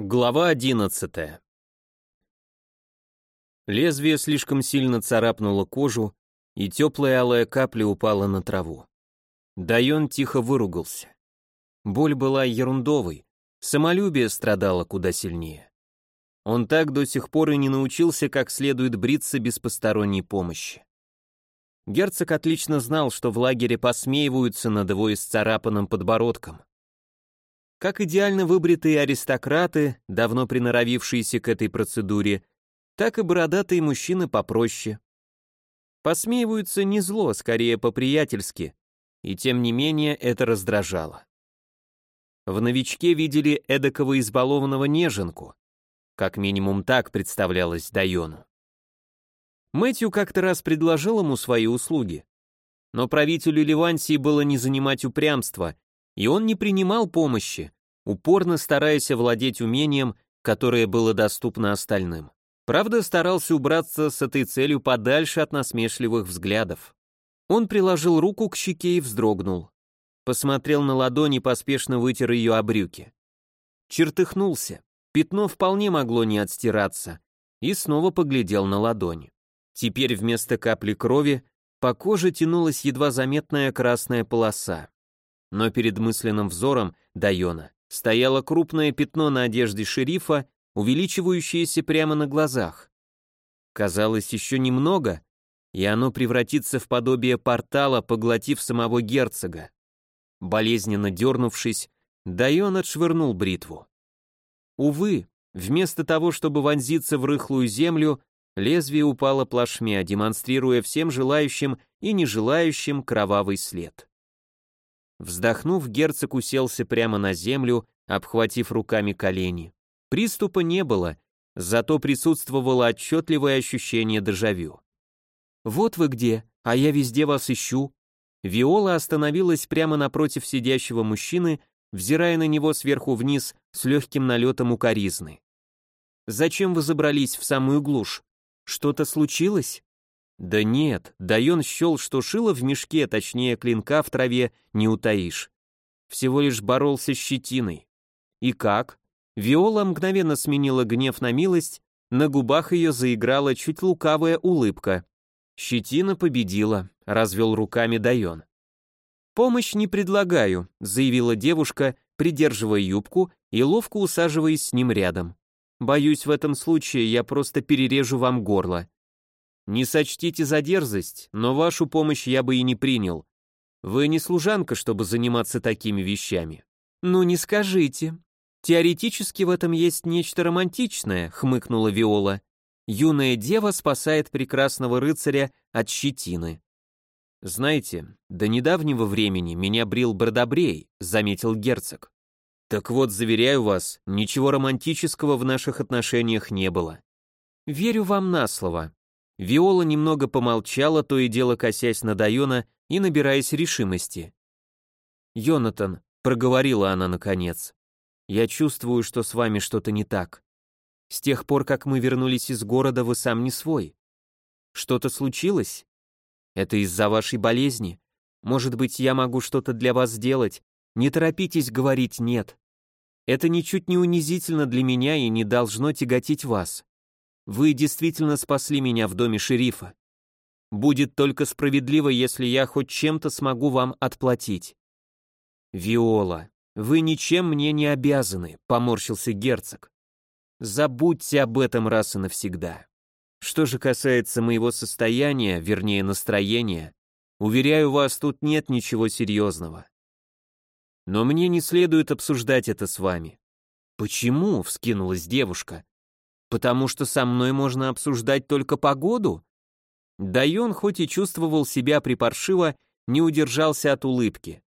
Глава 11. Лезвие слишком сильно царапнуло кожу, и теплая алая капля упала на траву. Дайон тихо выругался. Боль была ерундовой, самолюбие страдало куда сильнее. Он так до сих пор и не научился как следует бриться без посторонней помощи. Герцог отлично знал, что в лагере посмеиваются над его исцарапанным подбородком. Как идеально выбритые аристократы, давно приноровившиеся к этой процедуре, так и бородатые мужчины попроще. Посмеиваются не зло, скорее по-приятельски, и тем не менее это раздражало. В новичке видели эдакого избалованного неженку, как минимум так представлялось Дайону. Мэтью как-то раз предложил ему свои услуги, но правителю Ливансии было не занимать упрямства и он не принимал помощи, упорно стараясь овладеть умением, которое было доступно остальным. Правда, старался убраться с этой целью подальше от насмешливых взглядов. Он приложил руку к щеке и вздрогнул. Посмотрел на ладони и поспешно вытер ее о брюки. Чертыхнулся. Пятно вполне могло не отстираться. И снова поглядел на ладони. Теперь вместо капли крови по коже тянулась едва заметная красная полоса но перед мысленным взором Дайона стояло крупное пятно на одежде шерифа, увеличивающееся прямо на глазах. Казалось, еще немного, и оно превратится в подобие портала, поглотив самого герцога. Болезненно дернувшись, Дайон отшвырнул бритву. Увы, вместо того, чтобы вонзиться в рыхлую землю, лезвие упало плашмя, демонстрируя всем желающим и нежелающим кровавый след. Вздохнув, герцог уселся прямо на землю, обхватив руками колени. Приступа не было, зато присутствовало отчетливое ощущение дежавю. «Вот вы где, а я везде вас ищу». Виола остановилась прямо напротив сидящего мужчины, взирая на него сверху вниз с легким налетом укоризны. «Зачем вы забрались в самую глушь? Что-то случилось?» Да нет, Дайон счел, что шило в мешке, точнее клинка в траве, не утаишь. Всего лишь боролся с щетиной. И как? Виола мгновенно сменила гнев на милость, на губах ее заиграла чуть лукавая улыбка. Щетина победила, развел руками Дайон. «Помощь не предлагаю», — заявила девушка, придерживая юбку и ловко усаживаясь с ним рядом. «Боюсь, в этом случае я просто перережу вам горло. Не сочтите за дерзость, но вашу помощь я бы и не принял. Вы не служанка, чтобы заниматься такими вещами. Ну не скажите. Теоретически в этом есть нечто романтичное, хмыкнула Виола. Юная дева спасает прекрасного рыцаря от щетины. Знаете, до недавнего времени меня брил Бродобрей, заметил герцог. Так вот, заверяю вас, ничего романтического в наших отношениях не было. Верю вам на слово, Виола немного помолчала, то и дело косясь на Дайона и набираясь решимости. «Йонатан», — проговорила она наконец, — «я чувствую, что с вами что-то не так. С тех пор, как мы вернулись из города, вы сам не свой. Что-то случилось? Это из-за вашей болезни? Может быть, я могу что-то для вас сделать? Не торопитесь говорить «нет». Это ничуть не унизительно для меня и не должно тяготить вас. Вы действительно спасли меня в доме шерифа. Будет только справедливо, если я хоть чем-то смогу вам отплатить. Виола, вы ничем мне не обязаны, поморщился герцог. Забудьте об этом раз и навсегда. Что же касается моего состояния, вернее настроения, уверяю вас, тут нет ничего серьезного. Но мне не следует обсуждать это с вами. Почему? вскинулась девушка. Потому что со мной можно обсуждать только погоду? Дайон, хоть и чувствовал себя припаршиво, не удержался от улыбки.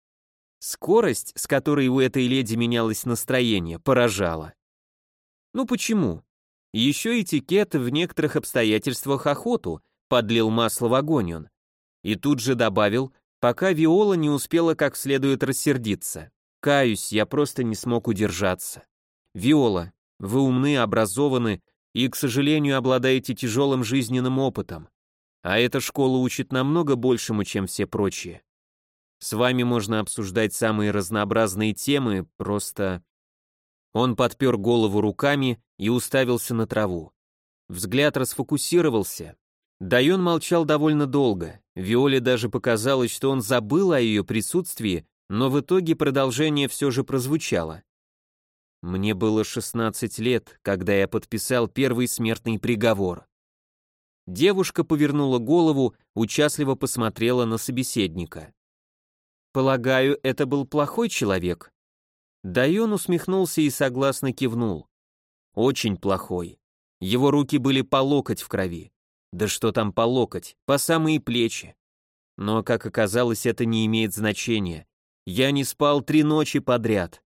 Скорость, с которой у этой леди менялось настроение, поражала. Ну почему? Еще этикет в некоторых обстоятельствах охоту, подлил масло в огонь он. И тут же добавил, пока Виола не успела как следует рассердиться. Каюсь, я просто не смог удержаться. Виола, вы умны, образованы и, к сожалению, обладаете тяжелым жизненным опытом. А эта школа учит намного большему, чем все прочие. С вами можно обсуждать самые разнообразные темы, просто... Он подпер голову руками и уставился на траву. Взгляд расфокусировался. Дайон молчал довольно долго. Виоле даже показалось, что он забыл о ее присутствии, но в итоге продолжение все же прозвучало. Мне было 16 лет, когда я подписал первый смертный приговор. Девушка повернула голову, участливо посмотрела на собеседника. «Полагаю, это был плохой человек?» Дайон усмехнулся и согласно кивнул. «Очень плохой. Его руки были по локоть в крови. Да что там по локоть, по самые плечи. Но, как оказалось, это не имеет значения. Я не спал три ночи подряд».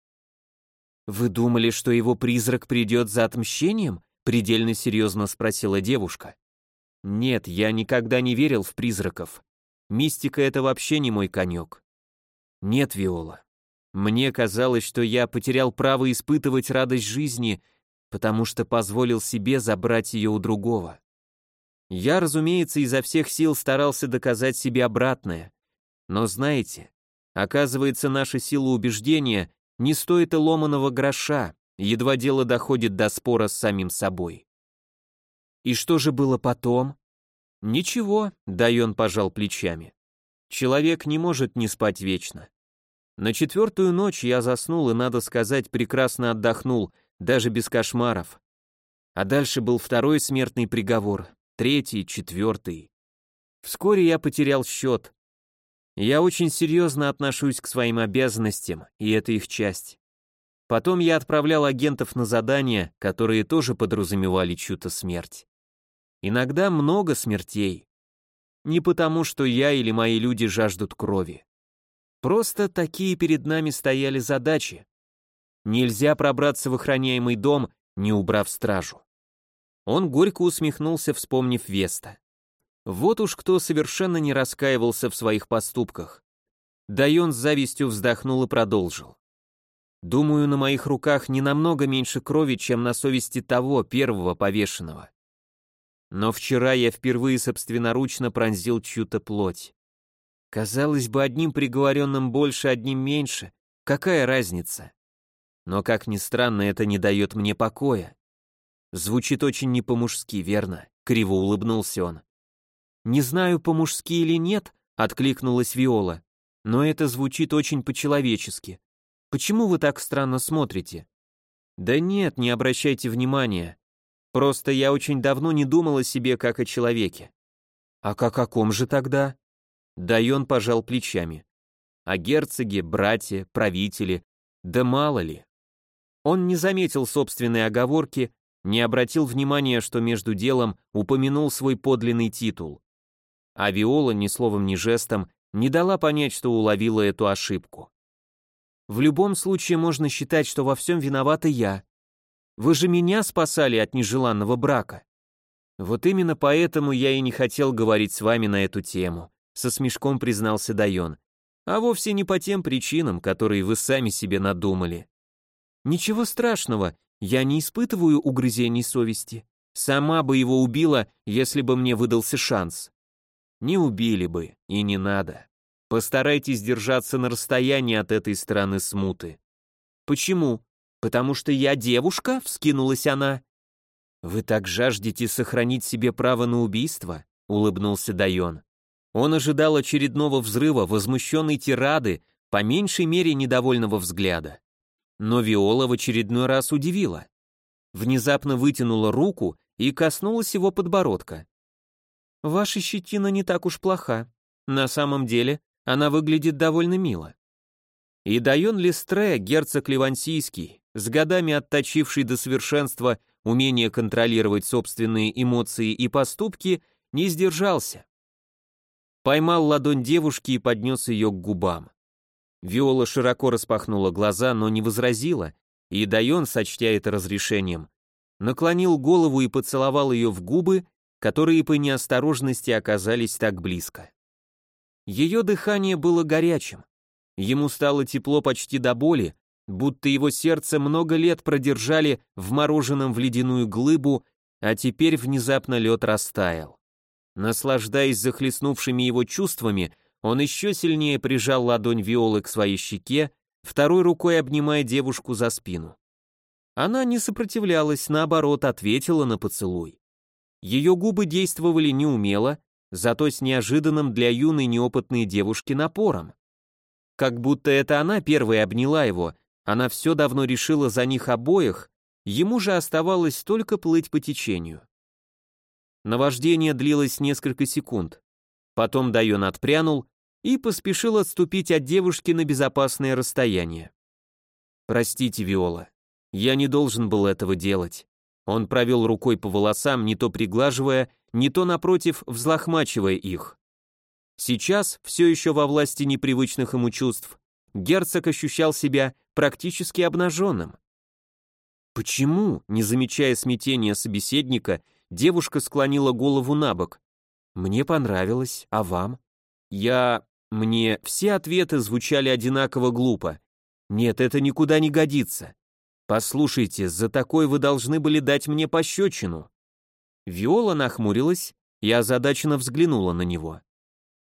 «Вы думали, что его призрак придет за отмщением?» предельно серьезно спросила девушка. Нет, я никогда не верил в призраков. Мистика — это вообще не мой конек. Нет, Виола. Мне казалось, что я потерял право испытывать радость жизни, потому что позволил себе забрать ее у другого. Я, разумеется, изо всех сил старался доказать себе обратное. Но знаете, оказывается, наша сила убеждения не стоит и ломаного гроша, едва дело доходит до спора с самим собой. И что же было потом? Ничего, Дайон пожал плечами. Человек не может не спать вечно. На четвертую ночь я заснул и, надо сказать, прекрасно отдохнул, даже без кошмаров. А дальше был второй смертный приговор, третий, четвертый. Вскоре я потерял счет. Я очень серьезно отношусь к своим обязанностям, и это их часть. Потом я отправлял агентов на задания, которые тоже подразумевали чью-то смерть. Иногда много смертей. Не потому, что я или мои люди жаждут крови. Просто такие перед нами стояли задачи. Нельзя пробраться в охраняемый дом, не убрав стражу. Он горько усмехнулся, вспомнив Веста. Вот уж кто совершенно не раскаивался в своих поступках. Дайон с завистью вздохнул и продолжил. Думаю, на моих руках не намного меньше крови, чем на совести того первого повешенного. Но вчера я впервые собственноручно пронзил чью-то плоть. Казалось бы, одним приговоренным больше, одним меньше. Какая разница? Но, как ни странно, это не дает мне покоя. Звучит очень не по-мужски, верно? Криво улыбнулся он. Не знаю, по-мужски или нет, откликнулась Виола, но это звучит очень по-человечески. Почему вы так странно смотрите? Да нет, не обращайте внимания. Просто я очень давно не думал о себе как о человеке. А как о ком же тогда? Дайон пожал плечами. О герцоге, братья, правители, да мало ли. Он не заметил собственной оговорки, не обратил внимания, что между делом упомянул свой подлинный титул. А Виола ни словом, ни жестом не дала понять, что уловила эту ошибку. В любом случае можно считать, что во всем виновата я. Вы же меня спасали от нежеланного брака. Вот именно поэтому я и не хотел говорить с вами на эту тему, со смешком признался Дайон. А вовсе не по тем причинам, которые вы сами себе надумали. Ничего страшного, я не испытываю угрызений совести. Сама бы его убила, если бы мне выдался шанс. Не убили бы, и не надо. Постарайтесь держаться на расстоянии от этой стороны смуты. Почему? «Потому что я девушка?» — вскинулась она. «Вы так жаждете сохранить себе право на убийство?» — улыбнулся Дайон. Он ожидал очередного взрыва, возмущенной тирады, по меньшей мере недовольного взгляда. Но Виола в очередной раз удивила. Внезапно вытянула руку и коснулась его подбородка. «Ваша щетина не так уж плоха. На самом деле она выглядит довольно мило». И Дайон Листре, герцог Ливансийский, с годами отточивший до совершенства умение контролировать собственные эмоции и поступки, не сдержался. Поймал ладонь девушки и поднес ее к губам. Виола широко распахнула глаза, но не возразила, и Дайон, сочтя это разрешением, наклонил голову и поцеловал ее в губы, которые по неосторожности оказались так близко. Ее дыхание было горячим. Ему стало тепло почти до боли, будто его сердце много лет продержали вмороженном в ледяную глыбу, а теперь внезапно лед растаял. Наслаждаясь захлестнувшими его чувствами, он еще сильнее прижал ладонь Виолы к своей щеке, второй рукой обнимая девушку за спину. Она не сопротивлялась, наоборот, ответила на поцелуй. Ее губы действовали неумело, зато с неожиданным для юной неопытной девушки напором. Как будто это она первой обняла его, она все давно решила за них обоих, ему же оставалось только плыть по течению. Наваждение длилось несколько секунд. Потом Дайон отпрянул и поспешил отступить от девушки на безопасное расстояние. «Простите, Виола, я не должен был этого делать». Он провел рукой по волосам, не то приглаживая, не то, напротив, взлохмачивая их. Сейчас, все еще во власти непривычных ему чувств, герцог ощущал себя практически обнаженным. Почему, не замечая смятения собеседника, девушка склонила голову на бок? Мне понравилось, а вам? Я... Мне все ответы звучали одинаково глупо. Нет, это никуда не годится. Послушайте, за такой вы должны были дать мне пощечину. Виола нахмурилась и озадаченно взглянула на него.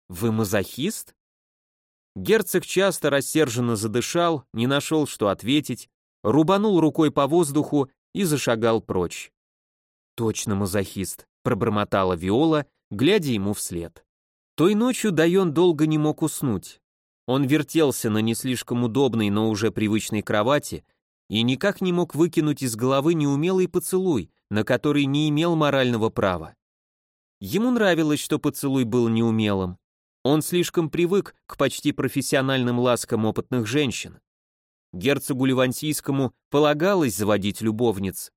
Вы мазохист? Герцог часто рассерженно задышал, не нашел, что ответить, рубанул рукой по воздуху и зашагал прочь. «Точно мазохист», — пробормотала Виола, глядя ему вслед. Той ночью Дайон долго не мог уснуть. Он вертелся на не слишком удобной, но уже привычной кровати и никак не мог выкинуть из головы неумелый поцелуй, на который не имел морального права. Ему нравилось, что поцелуй был неумелым. Он слишком привык к почти профессиональным ласкам опытных женщин. Герцогу Ливансийскому полагалось заводить любовниц.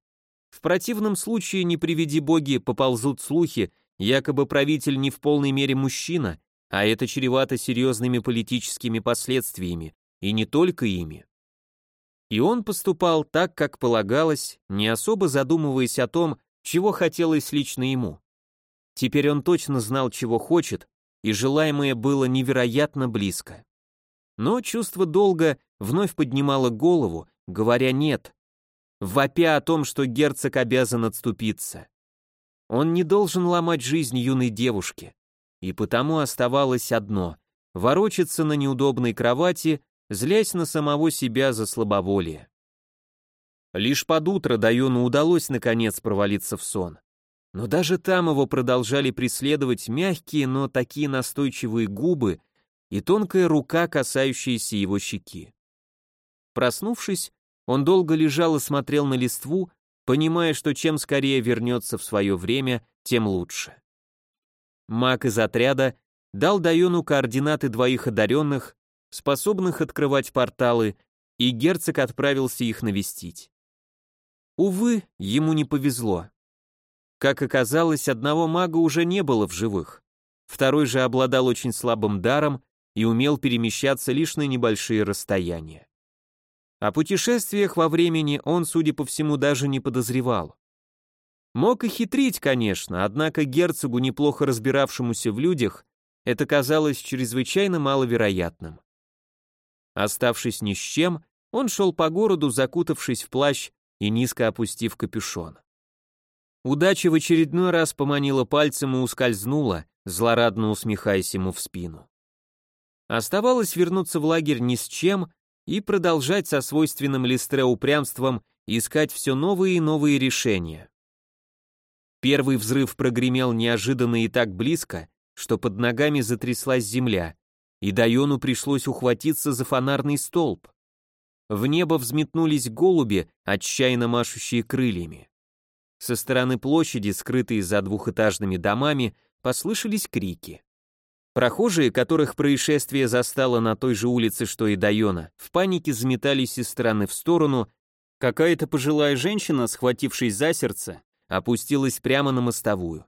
В противном случае, не приведи боги, поползут слухи, Якобы правитель не в полной мере мужчина, а это чревато серьезными политическими последствиями, и не только ими. И он поступал так, как полагалось, не особо задумываясь о том, чего хотелось лично ему. Теперь он точно знал, чего хочет, и желаемое было невероятно близко. Но чувство долга вновь поднимало голову, говоря «нет», вопя о том, что герцог обязан отступиться. Он не должен ломать жизнь юной девушки. И потому оставалось одно — ворочаться на неудобной кровати, злясь на самого себя за слабоволие. Лишь под утро Дайону удалось наконец провалиться в сон. Но даже там его продолжали преследовать мягкие, но такие настойчивые губы и тонкая рука, касающаяся его щеки. Проснувшись, он долго лежал и смотрел на листву, понимая, что чем скорее вернется в свое время, тем лучше. Маг из отряда дал Дайону координаты двоих одаренных, способных открывать порталы, и герцог отправился их навестить. Увы, ему не повезло. Как оказалось, одного мага уже не было в живых. Второй же обладал очень слабым даром и умел перемещаться лишь на небольшие расстояния. О путешествиях во времени он, судя по всему, даже не подозревал. Мог и хитрить, конечно, однако герцогу, неплохо разбиравшемуся в людях, это казалось чрезвычайно маловероятным. Оставшись ни с чем, он шел по городу, закутавшись в плащ и низко опустив капюшон. Удача в очередной раз поманила пальцем и ускользнула, злорадно усмехаясь ему в спину. Оставалось вернуться в лагерь ни с чем и продолжать со свойственным Листре упрямством искать все новые и новые решения. Первый взрыв прогремел неожиданно и так близко, что под ногами затряслась земля, и Дайону пришлось ухватиться за фонарный столб. В небо взметнулись голуби, отчаянно машущие крыльями. Со стороны площади, скрытой за двухэтажными домами, послышались крики. Прохожие, которых происшествие застало на той же улице, что и Дайона, в панике заметались из стороны в сторону, какая-то пожилая женщина, схватившись за сердце, опустилась прямо на мостовую.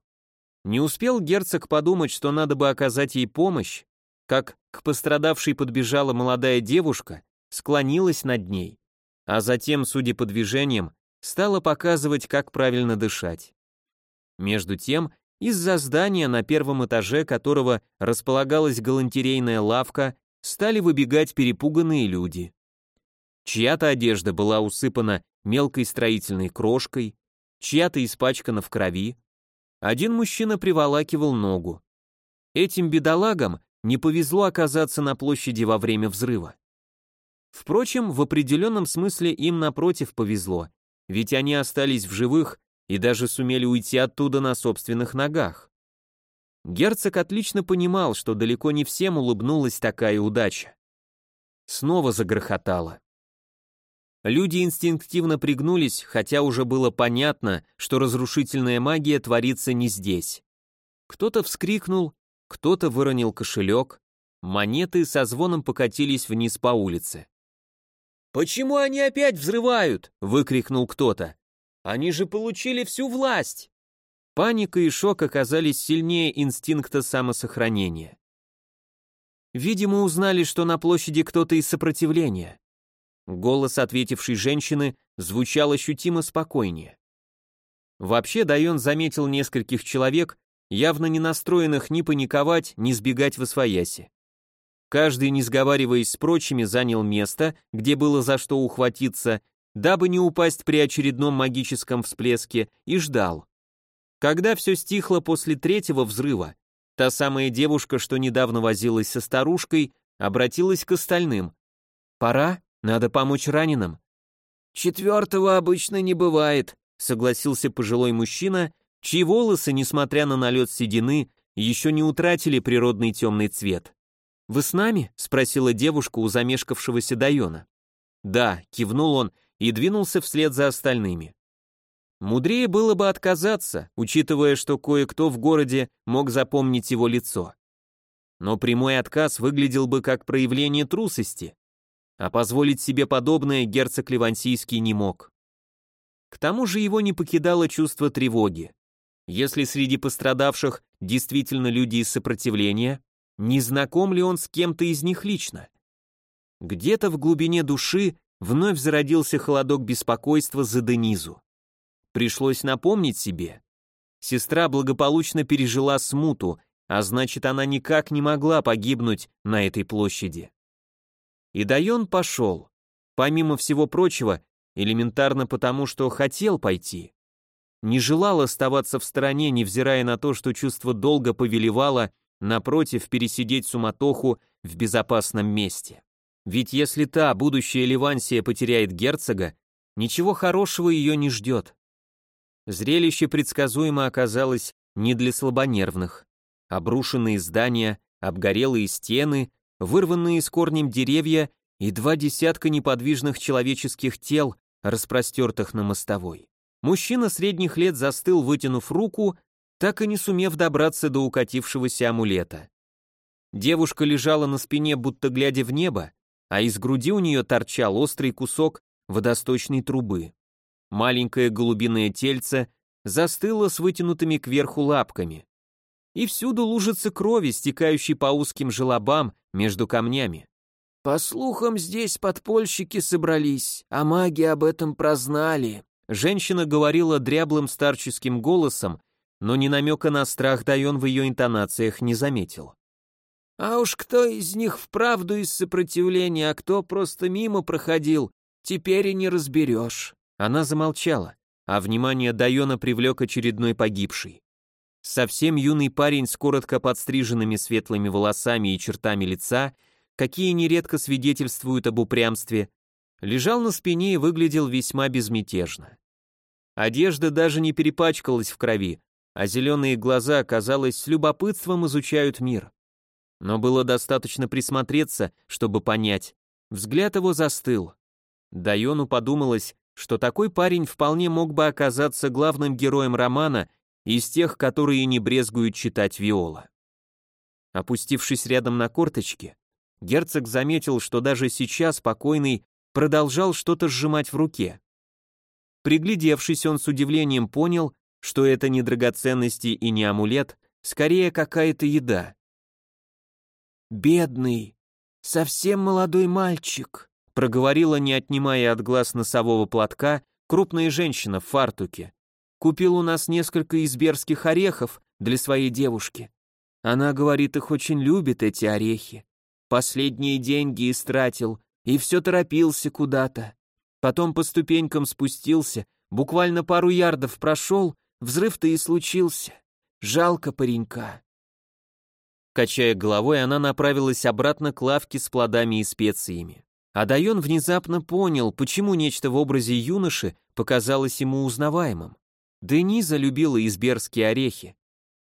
Не успел герцог подумать, что надо бы оказать ей помощь, как к пострадавшей подбежала молодая девушка, склонилась над ней, а затем, судя по движениям, стала показывать, как правильно дышать. Между тем, из-за здания, на первом этаже которого располагалась галантерейная лавка, стали выбегать перепуганные люди. Чья-то одежда была усыпана мелкой строительной крошкой, чья-то испачкана в крови. Один мужчина приволакивал ногу. Этим бедолагам не повезло оказаться на площади во время взрыва. Впрочем, в определенном смысле им напротив повезло, ведь они остались в живых и даже сумели уйти оттуда на собственных ногах. Герцог отлично понимал, что далеко не всем улыбнулась такая удача. Снова загрохотало. Люди инстинктивно пригнулись, хотя уже было понятно, что разрушительная магия творится не здесь. Кто-то вскрикнул, кто-то выронил кошелек, монеты со звоном покатились вниз по улице. «Почему они опять взрывают?» — выкрикнул кто-то. «Они же получили всю власть!» Паника и шок оказались сильнее инстинкта самосохранения. Видимо, узнали, что на площади кто-то из сопротивления. Голос ответившей женщины звучал ощутимо спокойнее. Вообще Дайон заметил нескольких человек, явно не настроенных ни паниковать, ни сбегать в освояси. Каждый, не сговариваясь с прочими, занял место, где было за что ухватиться, дабы не упасть при очередном магическом всплеске, и ждал. Когда все стихло после третьего взрыва, та самая девушка, что недавно возилась со старушкой, обратилась к остальным. «Пора, надо помочь раненым». «Четвертого обычно не бывает», — согласился пожилой мужчина, чьи волосы, несмотря на налет седины, еще не утратили природный темный цвет. «Вы с нами?» — спросила девушка у замешкавшегося Дайона. «Да», — кивнул он и двинулся вслед за остальными. Мудрее было бы отказаться, учитывая, что кое-кто в городе мог запомнить его лицо. Но прямой отказ выглядел бы как проявление трусости, а позволить себе подобное герцог Ливансийский не мог. К тому же его не покидало чувство тревоги. Если среди пострадавших действительно люди из сопротивления, не знаком ли он с кем-то из них лично? Где-то в глубине души вновь зародился холодок беспокойства за Денизу. Пришлось напомнить себе. Сестра благополучно пережила смуту, а значит, она никак не могла погибнуть на этой площади. И Дайон пошел. Помимо всего прочего, элементарно потому, что хотел пойти. Не желал оставаться в стороне, невзирая на то, что чувство долга повелевало, напротив, пересидеть суматоху в безопасном месте. Ведь если та, будущая Ливансия, потеряет герцога, ничего хорошего ее не ждет. Зрелище предсказуемо оказалось не для слабонервных. Обрушенные здания, обгорелые стены, вырванные с корнем деревья и два десятка неподвижных человеческих тел, распростертых на мостовой. Мужчина средних лет застыл, вытянув руку, так и не сумев добраться до укатившегося амулета. Девушка лежала на спине, будто глядя в небо, а из груди у нее торчал острый кусок водосточной трубы. Маленькое голубиное тельце застыло с вытянутыми кверху лапками. И всюду лужица крови, стекающей по узким желобам между камнями. «По слухам, здесь подпольщики собрались, а маги об этом прознали». Женщина говорила дряблым старческим голосом, но ни намека на страх Дайон в ее интонациях не заметил. «А уж кто из них вправду из сопротивления, а кто просто мимо проходил, теперь и не разберешь». Она замолчала, а внимание Дайона привлек очередной погибший. Совсем юный парень с коротко подстриженными светлыми волосами и чертами лица, какие нередко свидетельствуют об упрямстве, лежал на спине и выглядел весьма безмятежно. Одежда даже не перепачкалась в крови, а зеленые глаза, казалось, с любопытством изучают мир. Но было достаточно присмотреться, чтобы понять. Взгляд его застыл. Дайону подумалось, что такой парень вполне мог бы оказаться главным героем романа из тех, которые не брезгуют читать Виола. Опустившись рядом на корточки, герцог заметил, что даже сейчас покойный продолжал что-то сжимать в руке. Приглядевшись, он с удивлением понял, что это не драгоценности и не амулет, скорее какая-то еда. «Бедный, совсем молодой мальчик», проговорила, не отнимая от глаз носового платка, крупная женщина в фартуке. Купил у нас несколько изберских орехов для своей девушки. Она говорит, их очень любит, эти орехи. Последние деньги истратил и все торопился куда-то. Потом по ступенькам спустился, буквально пару ярдов прошел, взрыв-то и случился. Жалко паренька. Качая головой, она направилась обратно к лавке с плодами и специями. А Дайон внезапно понял, почему нечто в образе юноши показалось ему узнаваемым. Дениза любила изберские орехи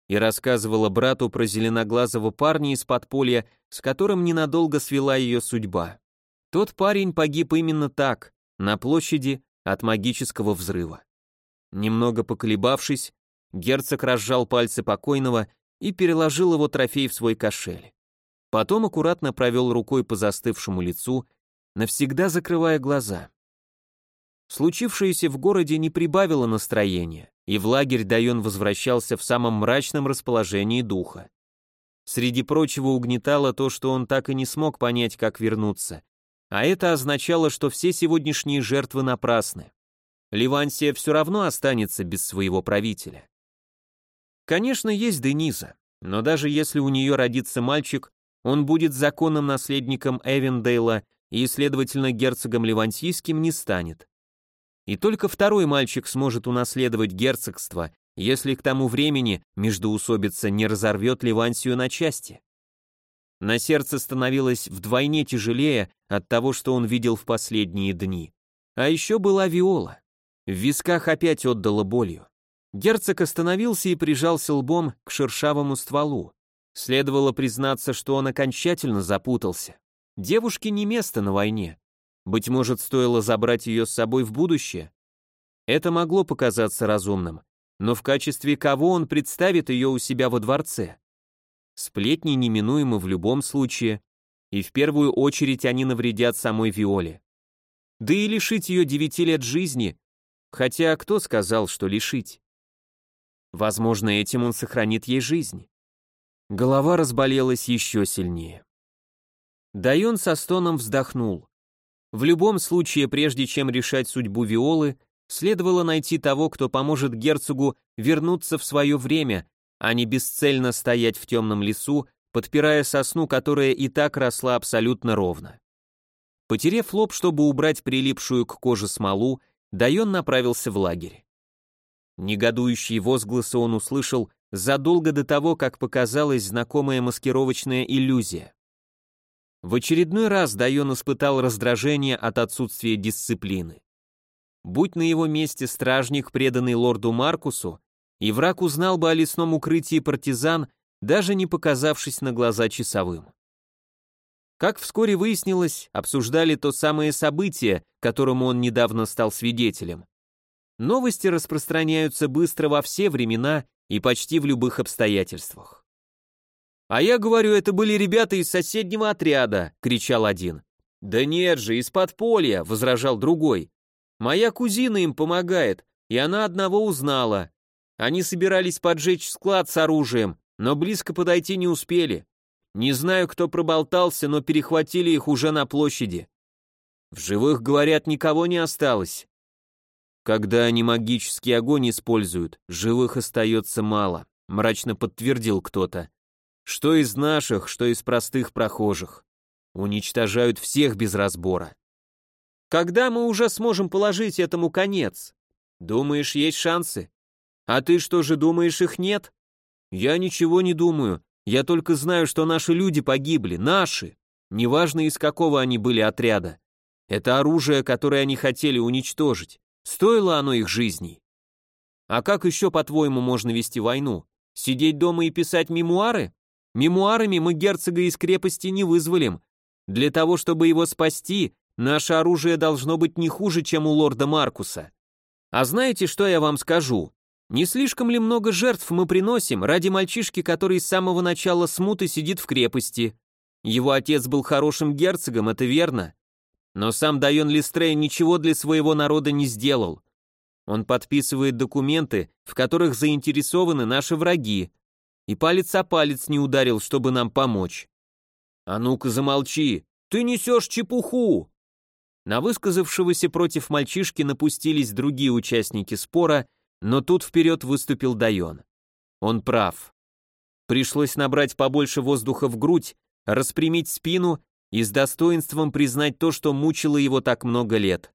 и рассказывала брату про зеленоглазого парня из подполья, с которым ненадолго свела ее судьба. Тот парень погиб именно так, на площади от магического взрыва. Немного поколебавшись, герцог разжал пальцы покойного и переложил его трофей в свой кошель. Потом аккуратно провел рукой по застывшему лицу, навсегда закрывая глаза. Случившееся в городе не прибавило настроения, и в лагерь Дайон возвращался в самом мрачном расположении духа. Среди прочего угнетало то, что он так и не смог понять, как вернуться, а это означало, что все сегодняшние жертвы напрасны. Ливансия все равно останется без своего правителя. Конечно, есть Дениза, но даже если у нее родится мальчик, он будет законным наследником Эвендейла и, следовательно, герцогом Ливансийским не станет. И только второй мальчик сможет унаследовать герцогство, если к тому времени междоусобица не разорвет Ливансию на части. На сердце становилось вдвойне тяжелее от того, что он видел в последние дни. А еще была Виола. В висках опять отдала болью. Герцог остановился и прижался лбом к шершавому стволу. Следовало признаться, что он окончательно запутался. Девушке не место на войне. Быть может, стоило забрать ее с собой в будущее? Это могло показаться разумным, но в качестве кого он представит ее у себя во дворце? Сплетни неминуемы в любом случае, и в первую очередь они навредят самой Виоле. Да и лишить ее девяти лет жизни, хотя кто сказал, что лишить? Возможно, этим он сохранит ей жизнь. Голова разболелась еще сильнее. Дайон со стоном вздохнул. В любом случае, прежде чем решать судьбу Виолы, следовало найти того, кто поможет герцогу вернуться в свое время, а не бесцельно стоять в темном лесу, подпирая сосну, которая и так росла абсолютно ровно. Потерев лоб, чтобы убрать прилипшую к коже смолу, Дайон направился в лагерь. Негодующие возгласы он услышал задолго до того, как показалась знакомая маскировочная иллюзия. В очередной раз Дайон испытал раздражение от отсутствия дисциплины. Будь на его месте стражник, преданный лорду Маркусу, и враг узнал бы о лесном укрытии партизан, даже не показавшись на глаза часовым. Как вскоре выяснилось, обсуждали то самое событие, которому он недавно стал свидетелем. Новости распространяются быстро во все времена и почти в любых обстоятельствах. «А я говорю, это были ребята из соседнего отряда», — кричал один. «Да нет же, из подполья», — возражал другой. «Моя кузина им помогает, и она одного узнала. Они собирались поджечь склад с оружием, но близко подойти не успели. Не знаю, кто проболтался, но перехватили их уже на площади. В живых, говорят, никого не осталось. Когда они магический огонь используют, живых остается мало, мрачно подтвердил кто-то. Что из наших, что из простых прохожих. Уничтожают всех без разбора. Когда мы уже сможем положить этому конец? Думаешь, есть шансы? А ты что же думаешь, их нет? Я ничего не думаю. Я только знаю, что наши люди погибли, наши. Неважно, из какого они были отряда. Это оружие, которое они хотели уничтожить. Стоило оно их жизней? А как еще, по-твоему, можно вести войну? Сидеть дома и писать мемуары? Мемуарами мы герцога из крепости не вызволим. Для того, чтобы его спасти, наше оружие должно быть не хуже, чем у лорда Маркуса. А знаете, что я вам скажу? Не слишком ли много жертв мы приносим ради мальчишки, который с самого начала смуты сидит в крепости? Его отец был хорошим герцогом, это верно. Но сам Дайон Листрей ничего для своего народа не сделал. Он подписывает документы, в которых заинтересованы наши враги, и палец о палец не ударил, чтобы нам помочь. А ну-ка замолчи, ты несешь чепуху! На высказавшегося против мальчишки напустились другие участники спора, но тут вперед выступил Дайон. Он прав. Пришлось набрать побольше воздуха в грудь, распрямить спину и с достоинством признать то, что мучило его так много лет.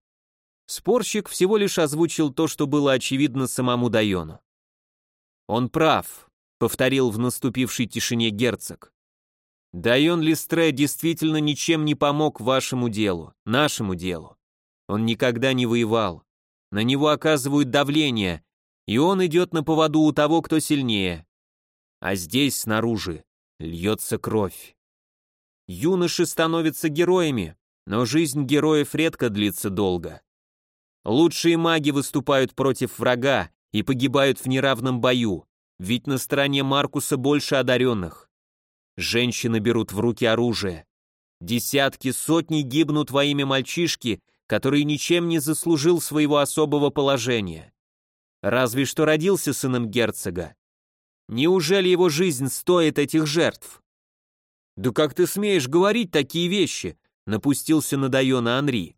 Спорщик всего лишь озвучил то, что было очевидно самому Дайону. «Он прав», — повторил в наступившей тишине герцог. Дайон Листре действительно ничем не помог вашему делу, нашему делу. Он никогда не воевал. На него оказывают давление, и он идет на поводу у того, кто сильнее. А здесь, снаружи, льется кровь. Юноши становятся героями, но жизнь героев редко длится долго. Лучшие маги выступают против врага и погибают в неравном бою, ведь на стороне Маркуса больше одаренных. Женщины берут в руки оружие. Десятки, сотни гибнут во имя мальчишки, который ничем не заслужил своего особого положения. Разве что родился сыном герцога. Неужели его жизнь стоит этих жертв? «Да как ты смеешь говорить такие вещи?» — напустился на Дайона Анри.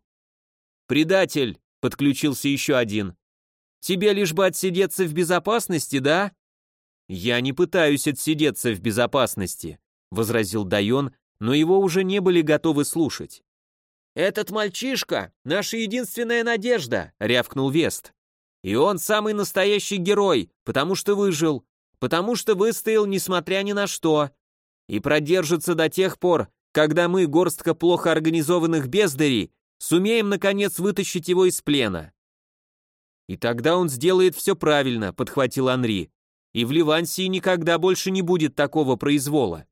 «Предатель!» — подключился еще один. «Тебе лишь бы отсидеться в безопасности, да?» «Я не пытаюсь отсидеться в безопасности», — возразил Дайон, но его уже не были готовы слушать. «Этот мальчишка — наша единственная надежда», — рявкнул Вест. «И он самый настоящий герой, потому что выжил, потому что выстоял несмотря ни на что и продержится до тех пор, когда мы, горстка плохо организованных бездарей, сумеем, наконец, вытащить его из плена. И тогда он сделает все правильно, подхватил Анри, и в Ливансии никогда больше не будет такого произвола.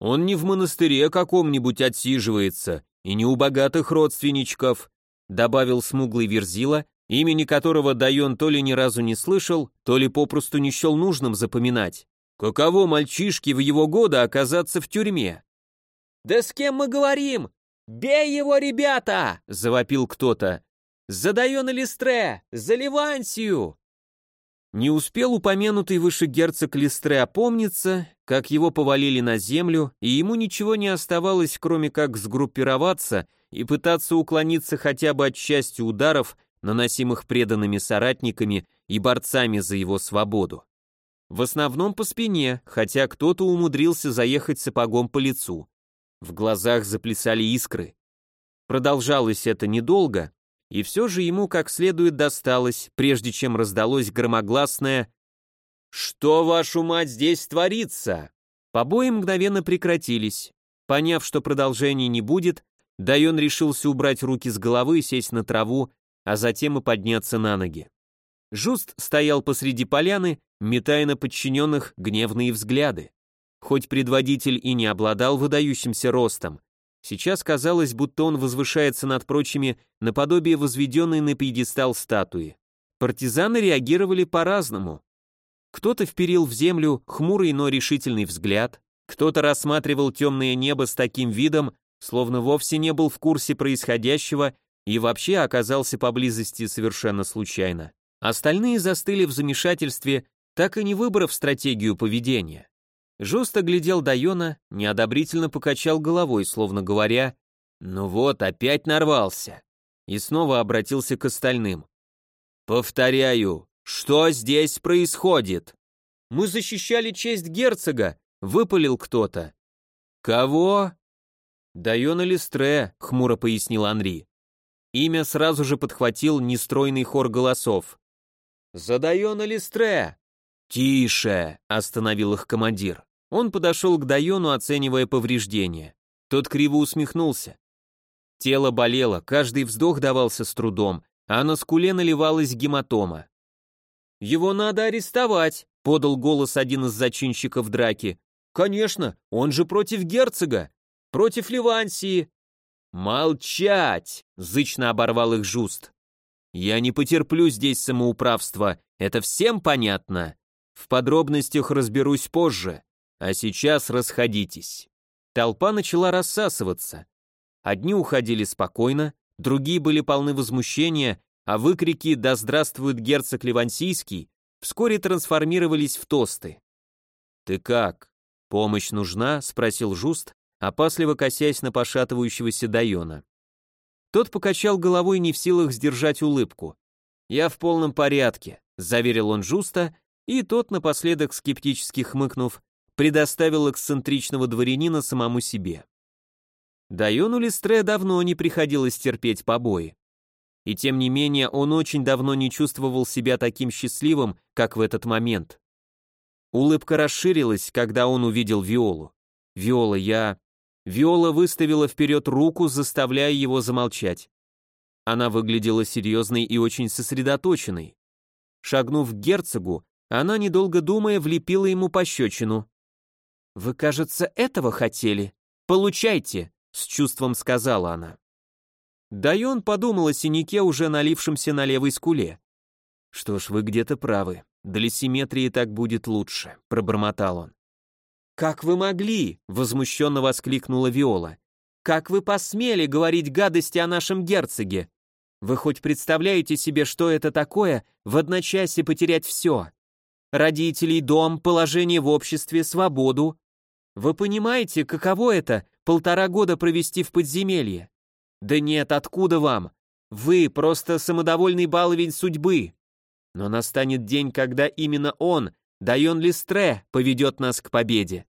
Он не в монастыре каком-нибудь отсиживается, и не у богатых родственничков, добавил смуглый Верзила, имени которого Дайон то ли ни разу не слышал, то ли попросту не счел нужным запоминать. Каково мальчишке в его годы оказаться в тюрьме? «Да с кем мы говорим? Бей его, ребята!» — завопил кто-то. «За Дайона Листре! За Ливансию!» Не успел упомянутый выше герцог Листре опомниться, как его повалили на землю, и ему ничего не оставалось, кроме как сгруппироваться и пытаться уклониться хотя бы от части ударов, наносимых преданными соратниками и борцами за его свободу. В основном по спине, хотя кто-то умудрился заехать сапогом по лицу. В глазах заплясали искры. Продолжалось это недолго, и все же ему как следует досталось, прежде чем раздалось громогласное «Что, вашу мать, здесь творится?» Побои мгновенно прекратились. Поняв, что продолжения не будет, Дайон решился убрать руки с головы, сесть на траву, а затем и подняться на ноги. Жуст стоял посреди поляны, метая на подчиненных гневные взгляды. Хоть предводитель и не обладал выдающимся ростом, сейчас казалось, будто он возвышается над прочими наподобие возведенной на пьедестал статуи. Партизаны реагировали по-разному. Кто-то вперил в землю хмурый, но решительный взгляд, кто-то рассматривал темное небо с таким видом, словно вовсе не был в курсе происходящего и вообще оказался поблизости совершенно случайно. Остальные застыли в замешательстве, так и не выбрав стратегию поведения. Жестко глядел Дайона, неодобрительно покачал головой, словно говоря, «Ну вот, опять нарвался», и снова обратился к остальным. «Повторяю, что здесь происходит?» «Мы защищали честь герцога», — выпалил кто-то. «Кого?» «Дайона Листре», — хмуро пояснил Анри. Имя сразу же подхватил нестройный хор голосов. «За Дайона Листре!» «Тише!» — остановил их командир. Он подошел к Дайону, оценивая повреждения. Тот криво усмехнулся. Тело болело, каждый вздох давался с трудом, а на скуле наливалась гематома. «Его надо арестовать», — подал голос один из зачинщиков драки. «Конечно, он же против герцога, против Ливансии». «Молчать!» — зычно оборвал их Жуст. «Я не потерплю здесь самоуправства, это всем понятно?» В подробностях разберусь позже, а сейчас расходитесь. Толпа начала рассасываться. Одни уходили спокойно, другие были полны возмущения, а выкрики «Да здравствует герцог Ливансийский» вскоре трансформировались в тосты. «Ты как? Помощь нужна?» — спросил Жуст, опасливо косясь на пошатывающегося Дайона. Тот покачал головой не в силах сдержать улыбку. «Я в полном порядке», — заверил он Жуста и тот, напоследок скептически хмыкнув, предоставил эксцентричного дворянина самому себе. Дайону Листре давно не приходилось терпеть побои. И тем не менее он очень давно не чувствовал себя таким счастливым, как в этот момент. Улыбка расширилась, когда он увидел Виолу. Виола, я... Виола выставила вперед руку, заставляя его замолчать. Она выглядела серьезной и очень сосредоточенной. Шагнув к герцогу, она, недолго думая, влепила ему пощечину. «Вы, кажется, этого хотели? Получайте!» — с чувством сказала она. Дайон подумал о синяке, уже налившемся на левой скуле. «Что ж, вы где-то правы. Для симметрии так будет лучше», — пробормотал он. «Как вы могли?» — возмущенно воскликнула Виола. «Как вы посмели говорить гадости о нашем герцоге? Вы хоть представляете себе, что это такое в одночасье потерять все? Родителей, дом, положение в обществе, свободу. Вы понимаете, каково это полтора года провести в подземелье? Да нет, откуда вам? Вы просто самодовольный баловень судьбы. Но настанет день, когда именно он, Дайон Листре, поведет нас к победе.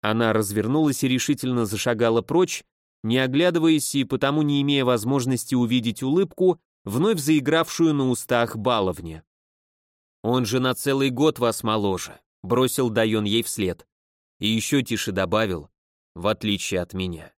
Она развернулась и решительно зашагала прочь, не оглядываясь и потому не имея возможности увидеть улыбку, вновь заигравшую на устах баловня. «Он же на целый год вас моложе», — бросил Дайон ей вслед. И еще тише добавил, «в отличие от меня».